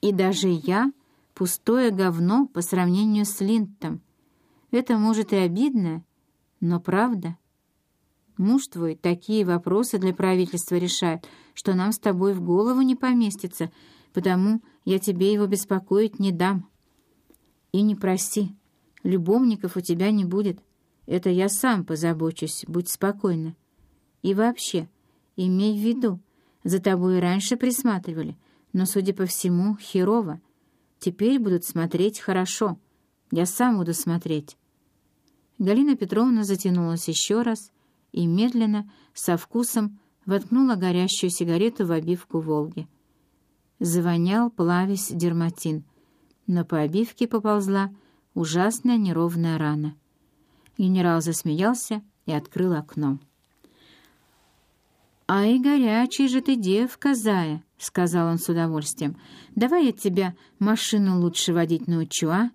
И даже я — пустое говно по сравнению с Линтом. Это, может, и обидно, но правда. Муж твой такие вопросы для правительства решает, что нам с тобой в голову не поместится, потому я тебе его беспокоить не дам. И не проси, любовников у тебя не будет. Это я сам позабочусь, будь спокойна. И вообще, имей в виду, за тобой раньше присматривали, но, судя по всему, херово. Теперь будут смотреть хорошо. Я сам буду смотреть». Галина Петровна затянулась еще раз и медленно, со вкусом, воткнула горящую сигарету в обивку «Волги». Завонял, плавясь, дерматин, но по обивке поползла ужасная неровная рана. Генерал засмеялся и открыл окно. «Ай, горячий же ты девка, зая!» — сказал он с удовольствием. «Давай я тебя машину лучше водить научу, а?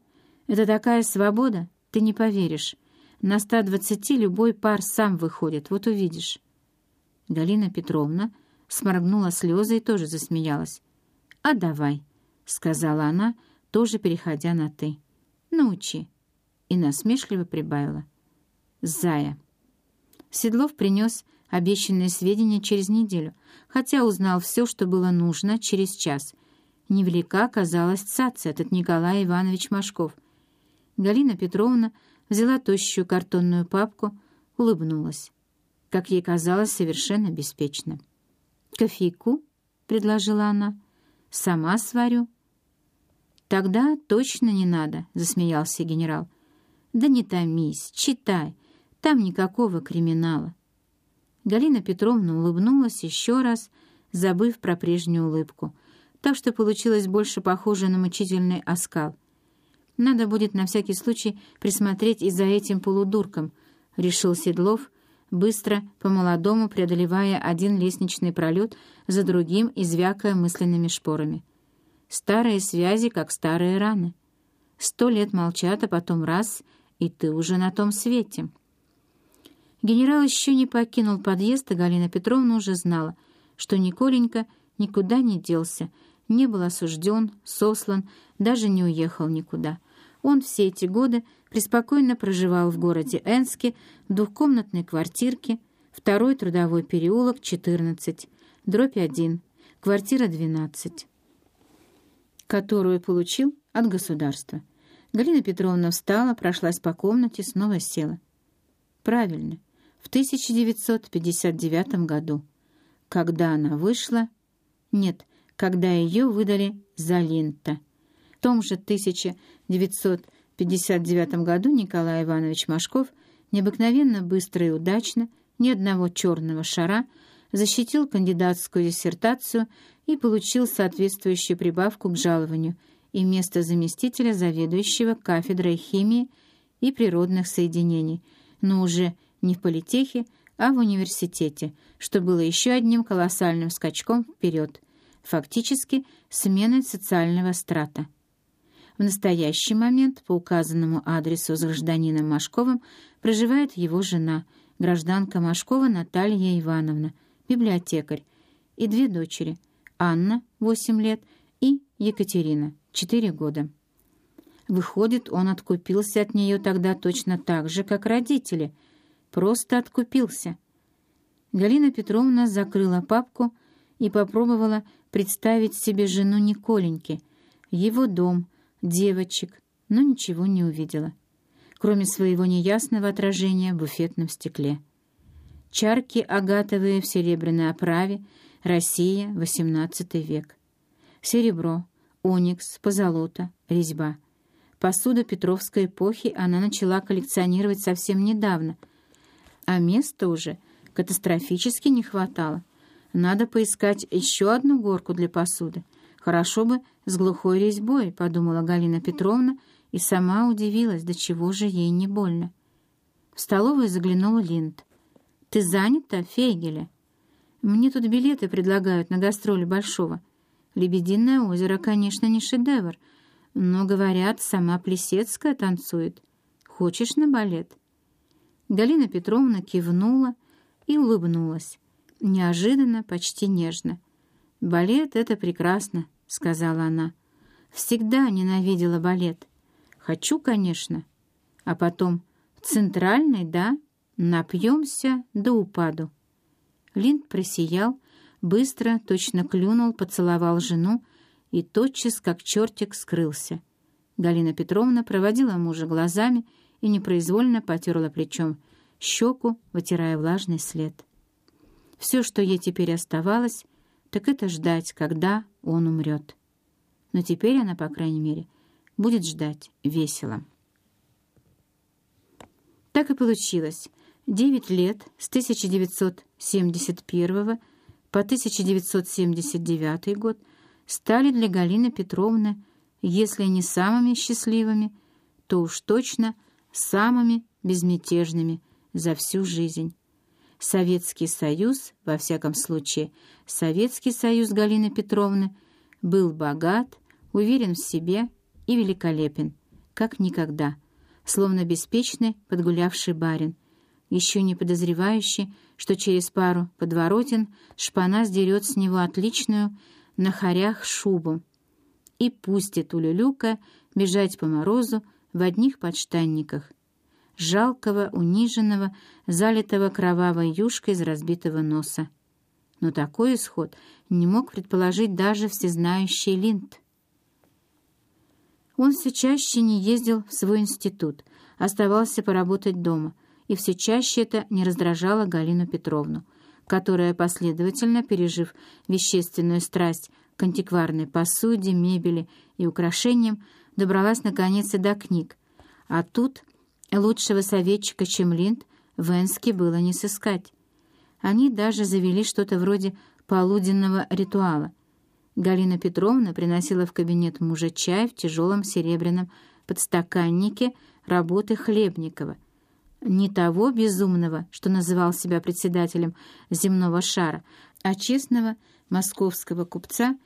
Это такая свобода, ты не поверишь. На ста двадцати любой пар сам выходит, вот увидишь». Галина Петровна сморгнула слезы и тоже засмеялась. «А давай», — сказала она, тоже переходя на «ты». «Научи». И насмешливо прибавила. Зая. Седлов принес обещанные сведения через неделю, хотя узнал все, что было нужно, через час. Невелика оказалась цаца, этот Николай Иванович Машков. Галина Петровна взяла тощую картонную папку, улыбнулась. Как ей казалось, совершенно беспечно. «Кофейку?» — предложила она. «Сама сварю». «Тогда точно не надо», — засмеялся генерал. «Да не томись, читай. Там никакого криминала». Галина Петровна улыбнулась еще раз, забыв про прежнюю улыбку, так что получилось больше похоже на мучительный оскал. «Надо будет на всякий случай присмотреть и за этим полудурком», — решил Седлов, быстро, по-молодому преодолевая один лестничный пролет за другим и звякая мысленными шпорами. «Старые связи, как старые раны. Сто лет молчат, а потом раз — и ты уже на том свете». Генерал еще не покинул подъезд, и Галина Петровна уже знала, что Николенька никуда не делся, не был осужден, сослан, даже не уехал никуда. Он все эти годы преспокойно проживал в городе Энске в двухкомнатной квартирке, второй трудовой переулок, 14, дробь 1, квартира 12, которую получил от государства. Галина Петровна встала, прошлась по комнате, снова села. Правильно в 1959 году, когда она вышла, нет, когда ее выдали за Линта. В том же 1959 году Николай Иванович Машков необыкновенно быстро и удачно, ни одного черного шара, защитил кандидатскую диссертацию и получил соответствующую прибавку к жалованию и место заместителя заведующего кафедрой химии и природных соединений, но уже не в политехе, а в университете, что было еще одним колоссальным скачком вперед, фактически сменой социального страта. В настоящий момент по указанному адресу с гражданином Машковым проживает его жена, гражданка Машкова Наталья Ивановна, библиотекарь, и две дочери – Анна, 8 лет, и Екатерина, 4 года. Выходит, он откупился от нее тогда точно так же, как родители – Просто откупился. Галина Петровна закрыла папку и попробовала представить себе жену Николеньки, его дом, девочек, но ничего не увидела, кроме своего неясного отражения в буфетном стекле. Чарки агатовые в серебряной оправе, Россия, XVIII век. Серебро, оникс, позолота, резьба. Посуду Петровской эпохи она начала коллекционировать совсем недавно — а места уже катастрофически не хватало. Надо поискать еще одну горку для посуды. Хорошо бы с глухой резьбой, подумала Галина Петровна и сама удивилась, до чего же ей не больно. В столовую заглянула Линд. «Ты занята, Фейгеля?» «Мне тут билеты предлагают на гастроли Большого. Лебединое озеро, конечно, не шедевр, но, говорят, сама Плесецкая танцует. Хочешь на балет?» Галина Петровна кивнула и улыбнулась. Неожиданно, почти нежно. «Балет — это прекрасно», — сказала она. всегда ненавидела балет. Хочу, конечно. А потом, в центральной, да, напьемся до упаду. Линд просиял, быстро, точно клюнул, поцеловал жену и тотчас, как чертик, скрылся. Галина Петровна проводила мужа глазами и непроизвольно потерла плечом щеку, вытирая влажный след. Все, что ей теперь оставалось, так это ждать, когда он умрет. Но теперь она, по крайней мере, будет ждать весело. Так и получилось. Девять лет с 1971 по 1979 год стали для Галины Петровны, если не самыми счастливыми, то уж точно самыми безмятежными за всю жизнь. Советский Союз, во всяком случае, Советский Союз Галины Петровны, был богат, уверен в себе и великолепен, как никогда, словно беспечный подгулявший барин, еще не подозревающий, что через пару подворотен шпана сдерет с него отличную на хорях шубу и пустит у люлюка бежать по морозу в одних подштанниках, жалкого, униженного, залитого кровавой юшкой из разбитого носа. Но такой исход не мог предположить даже всезнающий Линд. Он все чаще не ездил в свой институт, оставался поработать дома, и все чаще это не раздражало Галину Петровну, которая, последовательно пережив вещественную страсть к антикварной посуде, мебели и украшениям, добралась наконец и до книг. А тут Лучшего советчика, чем Линд, в Энске было не сыскать. Они даже завели что-то вроде полуденного ритуала. Галина Петровна приносила в кабинет мужа чай в тяжелом серебряном подстаканнике работы Хлебникова. Не того безумного, что называл себя председателем земного шара, а честного московского купца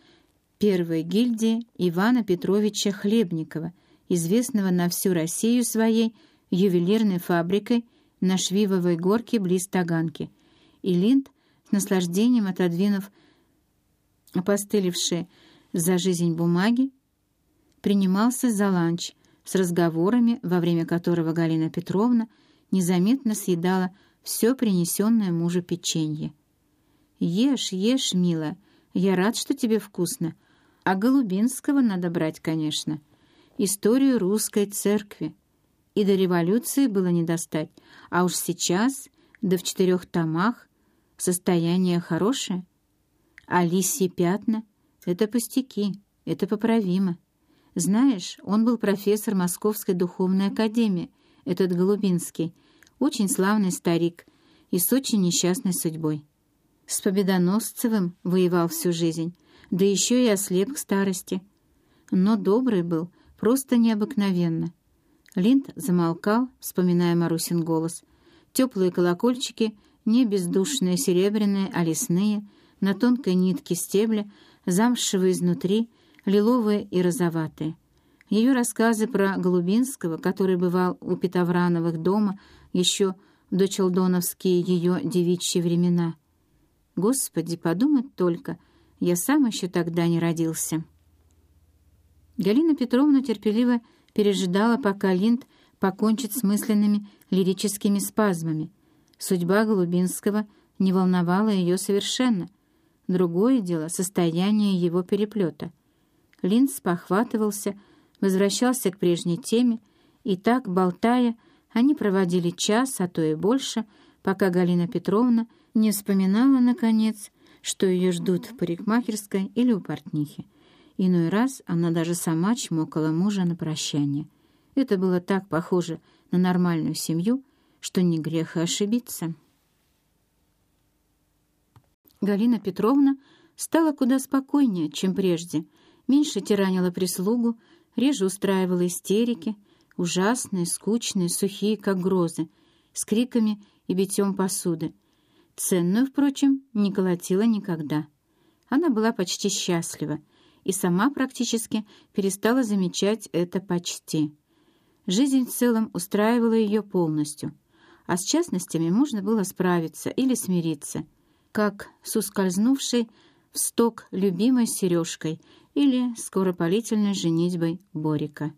первой гильдии Ивана Петровича Хлебникова, известного на всю Россию своей ювелирной фабрикой на Швивовой горке близ Таганки, и Линд, с наслаждением отодвинув опостылевшие за жизнь бумаги, принимался за ланч с разговорами, во время которого Галина Петровна незаметно съедала все принесенное мужу печенье. «Ешь, ешь, милая, я рад, что тебе вкусно. А Голубинского надо брать, конечно. Историю русской церкви и до революции было не достать, а уж сейчас, да в четырех томах, состояние хорошее. А лисьи пятна — это пустяки, это поправимо. Знаешь, он был профессор Московской духовной академии, этот Голубинский, очень славный старик и с очень несчастной судьбой. С Победоносцевым воевал всю жизнь, да еще и ослеп к старости. Но добрый был, просто необыкновенно. Линд замолкал, вспоминая Марусин голос. Теплые колокольчики, не бездушные серебряные, а лесные, на тонкой нитке стебля, замшевые изнутри, лиловые и розоватые. Ее рассказы про Голубинского, который бывал у Петоврановых дома еще в дочелдоновские ее девичьи времена. Господи, подумать только, я сам еще тогда не родился. Галина Петровна терпеливо пережидала, пока Линд покончит с мысленными лирическими спазмами. Судьба Голубинского не волновала ее совершенно. Другое дело — состояние его переплета. Линд спохватывался, возвращался к прежней теме, и так, болтая, они проводили час, а то и больше, пока Галина Петровна не вспоминала, наконец, что ее ждут в парикмахерской или у портнихи. Иной раз она даже сама чмокала мужа на прощание. Это было так похоже на нормальную семью, что не грех и ошибиться. Галина Петровна стала куда спокойнее, чем прежде, меньше тиранила прислугу, реже устраивала истерики, ужасные, скучные, сухие, как грозы, с криками и битьем посуды. Ценную, впрочем, не колотила никогда. Она была почти счастлива, и сама практически перестала замечать это почти. Жизнь в целом устраивала ее полностью, а с частностями можно было справиться или смириться, как с ускользнувшей в сток любимой сережкой или скоропалительной женитьбой Борика.